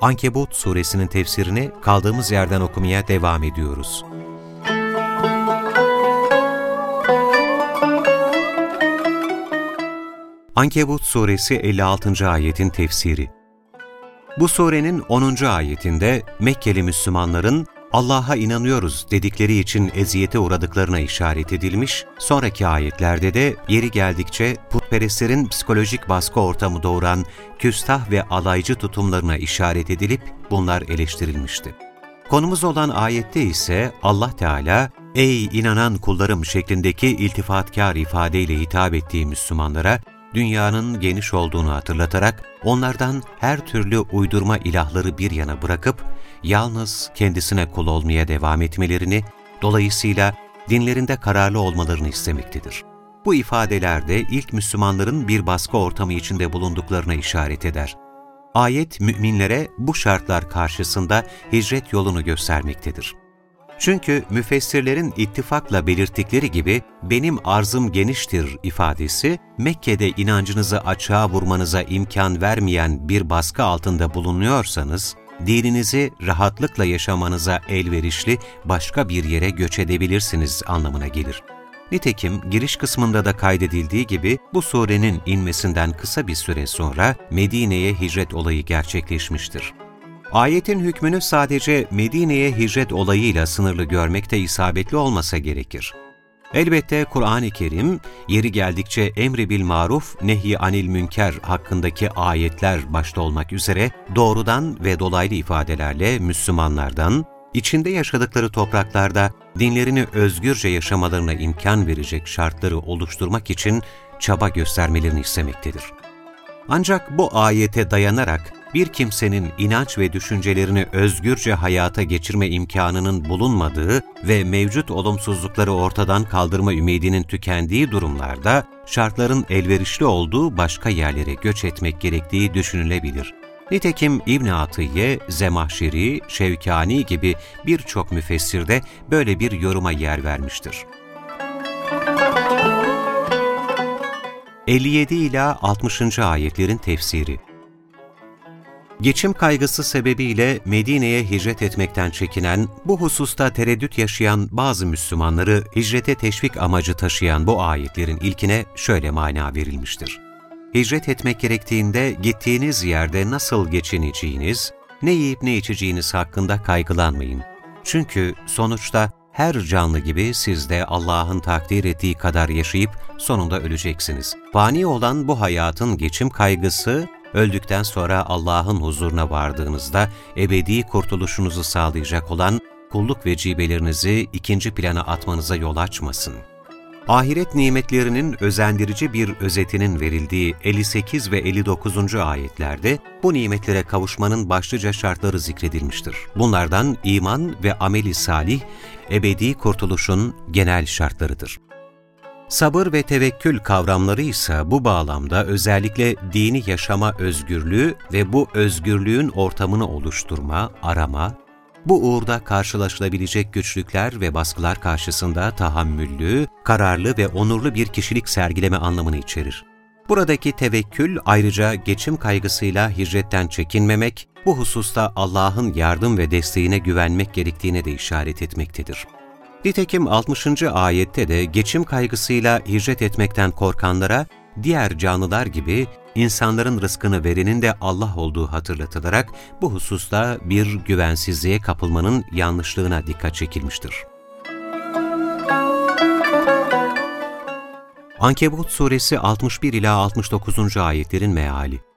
Ankebut suresinin tefsirini kaldığımız yerden okumaya devam ediyoruz. Ankebut suresi 56. ayetin tefsiri Bu surenin 10. ayetinde Mekkeli Müslümanların Allah'a inanıyoruz dedikleri için eziyete uğradıklarına işaret edilmiş, sonraki ayetlerde de yeri geldikçe putperestlerin psikolojik baskı ortamı doğuran küstah ve alaycı tutumlarına işaret edilip bunlar eleştirilmişti. Konumuz olan ayette ise Allah Teala, ''Ey inanan kullarım'' şeklindeki iltifatkar ifadeyle hitap ettiği Müslümanlara, dünyanın geniş olduğunu hatırlatarak onlardan her türlü uydurma ilahları bir yana bırakıp yalnız kendisine kul olmaya devam etmelerini, dolayısıyla dinlerinde kararlı olmalarını istemektedir. Bu ifadelerde ilk Müslümanların bir baskı ortamı içinde bulunduklarına işaret eder. Ayet müminlere bu şartlar karşısında hicret yolunu göstermektedir. Çünkü müfessirlerin ittifakla belirttikleri gibi benim arzım geniştir ifadesi, Mekke'de inancınızı açığa vurmanıza imkan vermeyen bir baskı altında bulunuyorsanız, dininizi rahatlıkla yaşamanıza elverişli başka bir yere göç edebilirsiniz anlamına gelir. Nitekim giriş kısmında da kaydedildiği gibi bu surenin inmesinden kısa bir süre sonra Medine'ye hicret olayı gerçekleşmiştir. Ayetin hükmünü sadece Medine'ye hicret olayıyla sınırlı görmekte isabetli olmasa gerekir. Elbette Kur'an-ı Kerim, yeri geldikçe emri bil maruf, nehy anil münker hakkındaki ayetler başta olmak üzere doğrudan ve dolaylı ifadelerle Müslümanlardan, içinde yaşadıkları topraklarda dinlerini özgürce yaşamalarına imkan verecek şartları oluşturmak için çaba göstermelerini istemektedir. Ancak bu ayete dayanarak bir kimsenin inanç ve düşüncelerini özgürce hayata geçirme imkanının bulunmadığı ve mevcut olumsuzlukları ortadan kaldırma ümidinin tükendiği durumlarda şartların elverişli olduğu başka yerlere göç etmek gerektiği düşünülebilir. Nitekim İbn Atiyye, Zemahşeri, Şevkani gibi birçok müfessirde böyle bir yoruma yer vermiştir. 57 ila 60. ayetlerin tefsiri Geçim kaygısı sebebiyle Medine'ye hicret etmekten çekinen, bu hususta tereddüt yaşayan bazı Müslümanları hicrete teşvik amacı taşıyan bu ayetlerin ilkine şöyle mana verilmiştir. Hicret etmek gerektiğinde gittiğiniz yerde nasıl geçineceğiniz, ne yiyip ne içeceğiniz hakkında kaygılanmayın. Çünkü sonuçta her canlı gibi siz de Allah'ın takdir ettiği kadar yaşayıp sonunda öleceksiniz. Fani olan bu hayatın geçim kaygısı, öldükten sonra Allah'ın huzuruna vardığınızda ebedi kurtuluşunuzu sağlayacak olan kulluk vecibelerinizi ikinci plana atmanıza yol açmasın. Ahiret nimetlerinin özendirici bir özetinin verildiği 58 ve 59. ayetlerde bu nimetlere kavuşmanın başlıca şartları zikredilmiştir. Bunlardan iman ve ameli salih, ebedi kurtuluşun genel şartlarıdır. Sabır ve tevekkül kavramları ise bu bağlamda özellikle dini yaşama özgürlüğü ve bu özgürlüğün ortamını oluşturma, arama, bu uğurda karşılaşılabilecek güçlükler ve baskılar karşısında tahammüllü, kararlı ve onurlu bir kişilik sergileme anlamını içerir. Buradaki tevekkül ayrıca geçim kaygısıyla hicretten çekinmemek, bu hususta Allah'ın yardım ve desteğine güvenmek gerektiğine de işaret etmektedir. Nitekim 60. ayette de geçim kaygısıyla hicret etmekten korkanlara diğer canlılar gibi insanların rızkını verenin de Allah olduğu hatırlatılarak bu hususta bir güvensizliğe kapılmanın yanlışlığına dikkat çekilmiştir. Ankebut suresi 61 ila 69. ayetlerin meali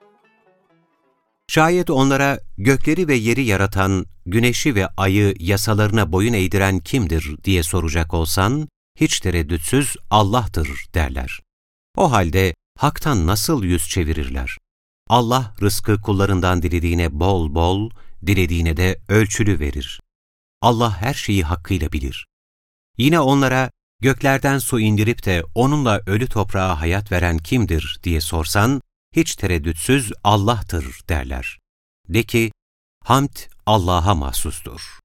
Şayet onlara gökleri ve yeri yaratan, güneşi ve ayı yasalarına boyun eğdiren kimdir diye soracak olsan, hiç tereddütsüz Allah'tır derler. O halde haktan nasıl yüz çevirirler? Allah rızkı kullarından dilediğine bol bol, dilediğine de ölçülü verir. Allah her şeyi hakkıyla bilir. Yine onlara göklerden su indirip de onunla ölü toprağa hayat veren kimdir diye sorsan, hiç tereddütsüz Allah'tır derler. De ki, hamd Allah'a mahsustur.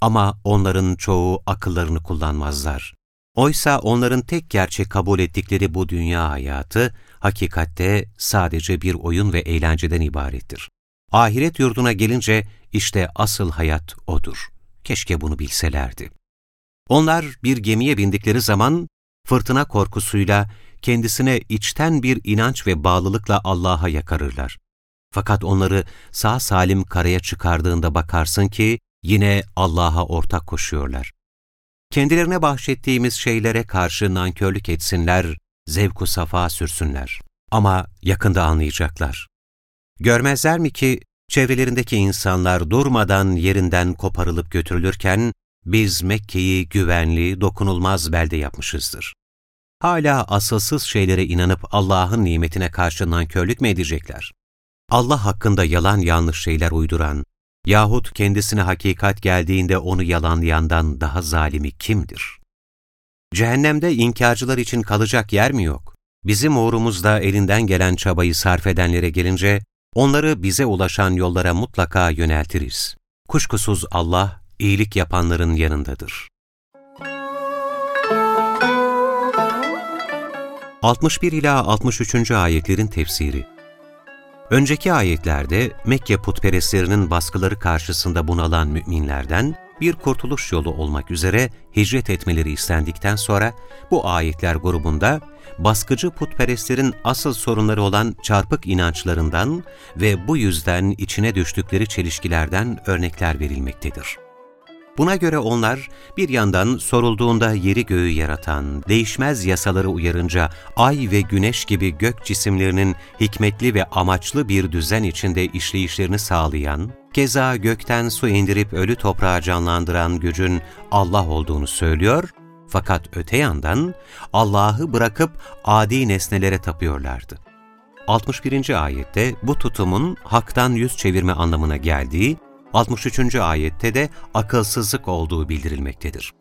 Ama onların çoğu akıllarını kullanmazlar. Oysa onların tek gerçek kabul ettikleri bu dünya hayatı, hakikatte sadece bir oyun ve eğlenceden ibarettir. Ahiret yurduna gelince işte asıl hayat odur. Keşke bunu bilselerdi. Onlar bir gemiye bindikleri zaman fırtına korkusuyla kendisine içten bir inanç ve bağlılıkla Allah'a yakarırlar. Fakat onları sağ salim karaya çıkardığında bakarsın ki yine Allah'a ortak koşuyorlar. Kendilerine bahşettiğimiz şeylere karşı nankörlük etsinler, zevku safa sürsünler. Ama yakında anlayacaklar. Görmezler mi ki çevrelerindeki insanlar durmadan yerinden koparılıp götürülürken biz Mekke'yi güvenli, dokunulmaz belde yapmışızdır. Hala asılsız şeylere inanıp Allah'ın nimetine karşı nankörlük mü edecekler? Allah hakkında yalan yanlış şeyler uyduran yahut kendisine hakikat geldiğinde onu yalanlayandan daha zalimi kimdir? Cehennemde inkarcılar için kalacak yer mi yok? Bizim uğrumuzda elinden gelen çabayı sarf edenlere gelince, onları bize ulaşan yollara mutlaka yöneltiriz. Kuşkusuz Allah, iyilik yapanların yanındadır. 61 ila 63. ayetlerin tefsiri Önceki ayetlerde Mekke putperestlerinin baskıları karşısında bunalan müminlerden bir kurtuluş yolu olmak üzere hicret etmeleri istendikten sonra bu ayetler grubunda baskıcı putperestlerin asıl sorunları olan çarpık inançlarından ve bu yüzden içine düştükleri çelişkilerden örnekler verilmektedir. Buna göre onlar bir yandan sorulduğunda yeri göğü yaratan, değişmez yasaları uyarınca ay ve güneş gibi gök cisimlerinin hikmetli ve amaçlı bir düzen içinde işleyişlerini sağlayan, keza gökten su indirip ölü toprağı canlandıran gücün Allah olduğunu söylüyor, fakat öte yandan Allah'ı bırakıp adi nesnelere tapıyorlardı. 61. ayette bu tutumun haktan yüz çevirme anlamına geldiği 63. ayette de akılsızlık olduğu bildirilmektedir.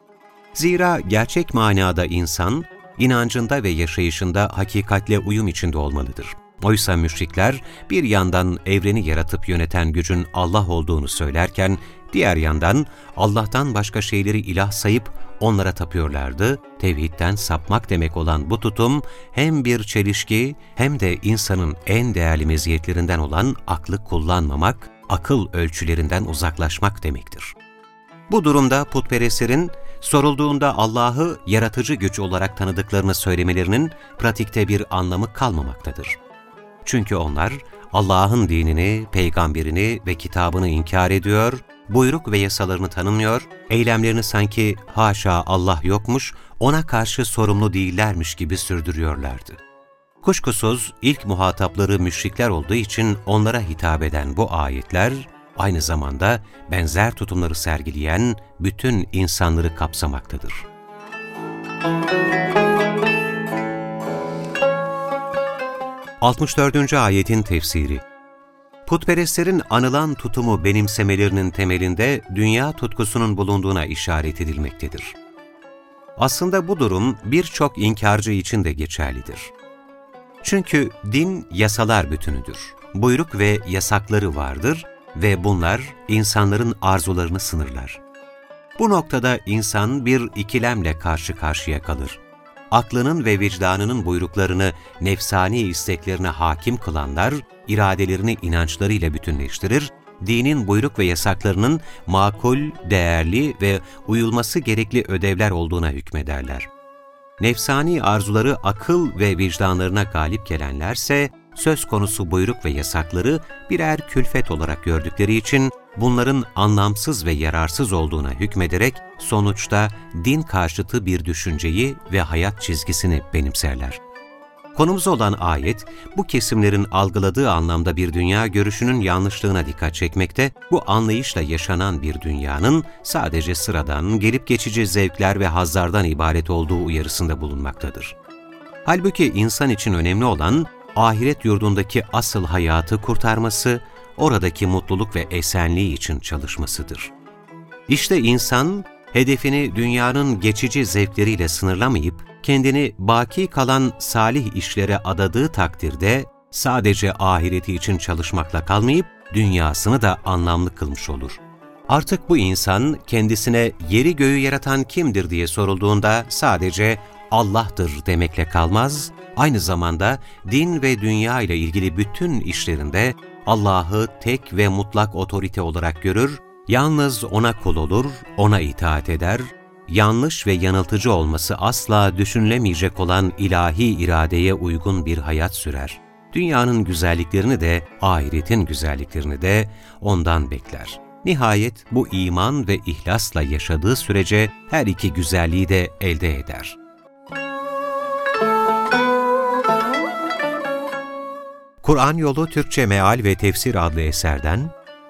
Zira gerçek manada insan, inancında ve yaşayışında hakikatle uyum içinde olmalıdır. Oysa müşrikler bir yandan evreni yaratıp yöneten gücün Allah olduğunu söylerken, diğer yandan Allah'tan başka şeyleri ilah sayıp onlara tapıyorlardı. Tevhidden sapmak demek olan bu tutum hem bir çelişki hem de insanın en değerli meziyetlerinden olan aklı kullanmamak, akıl ölçülerinden uzaklaşmak demektir. Bu durumda putperestlerin sorulduğunda Allah'ı yaratıcı güç olarak tanıdıklarını söylemelerinin pratikte bir anlamı kalmamaktadır. Çünkü onlar Allah'ın dinini, peygamberini ve kitabını inkar ediyor, buyruk ve yasalarını tanımıyor, eylemlerini sanki haşa Allah yokmuş, ona karşı sorumlu değillermiş gibi sürdürüyorlardı. Kuşkusuz ilk muhatapları müşrikler olduğu için onlara hitap eden bu ayetler, aynı zamanda benzer tutumları sergileyen bütün insanları kapsamaktadır. Altmış dördüncü ayetin tefsiri Putperestlerin anılan tutumu benimsemelerinin temelinde dünya tutkusunun bulunduğuna işaret edilmektedir. Aslında bu durum birçok inkarcı için de geçerlidir. Çünkü din yasalar bütünüdür. Buyruk ve yasakları vardır ve bunlar insanların arzularını sınırlar. Bu noktada insan bir ikilemle karşı karşıya kalır. Aklının ve vicdanının buyruklarını nefsani isteklerine hakim kılanlar, iradelerini inançlarıyla bütünleştirir, dinin buyruk ve yasaklarının makul, değerli ve uyulması gerekli ödevler olduğuna hükmederler. Nefsani arzuları akıl ve vicdanlarına galip gelenlerse, söz konusu buyruk ve yasakları birer külfet olarak gördükleri için bunların anlamsız ve yararsız olduğuna hükmederek sonuçta din karşıtı bir düşünceyi ve hayat çizgisini benimserler. Konumuz olan ayet, bu kesimlerin algıladığı anlamda bir dünya görüşünün yanlışlığına dikkat çekmekte, bu anlayışla yaşanan bir dünyanın sadece sıradan, gelip geçici zevkler ve hazlardan ibaret olduğu uyarısında bulunmaktadır. Halbuki insan için önemli olan, ahiret yurdundaki asıl hayatı kurtarması, oradaki mutluluk ve esenliği için çalışmasıdır. İşte insan, hedefini dünyanın geçici zevkleriyle sınırlamayıp, kendini baki kalan salih işlere adadığı takdirde, sadece ahireti için çalışmakla kalmayıp, dünyasını da anlamlı kılmış olur. Artık bu insan kendisine yeri göğü yaratan kimdir diye sorulduğunda sadece Allah'tır demekle kalmaz, aynı zamanda din ve dünya ile ilgili bütün işlerinde Allah'ı tek ve mutlak otorite olarak görür, yalnız O'na kul olur, O'na itaat eder, yanlış ve yanıltıcı olması asla düşünülemeyecek olan ilahi iradeye uygun bir hayat sürer. Dünyanın güzelliklerini de, ahiretin güzelliklerini de ondan bekler. Nihayet bu iman ve ihlasla yaşadığı sürece her iki güzelliği de elde eder. Kur'an Yolu Türkçe Meal ve Tefsir adlı eserden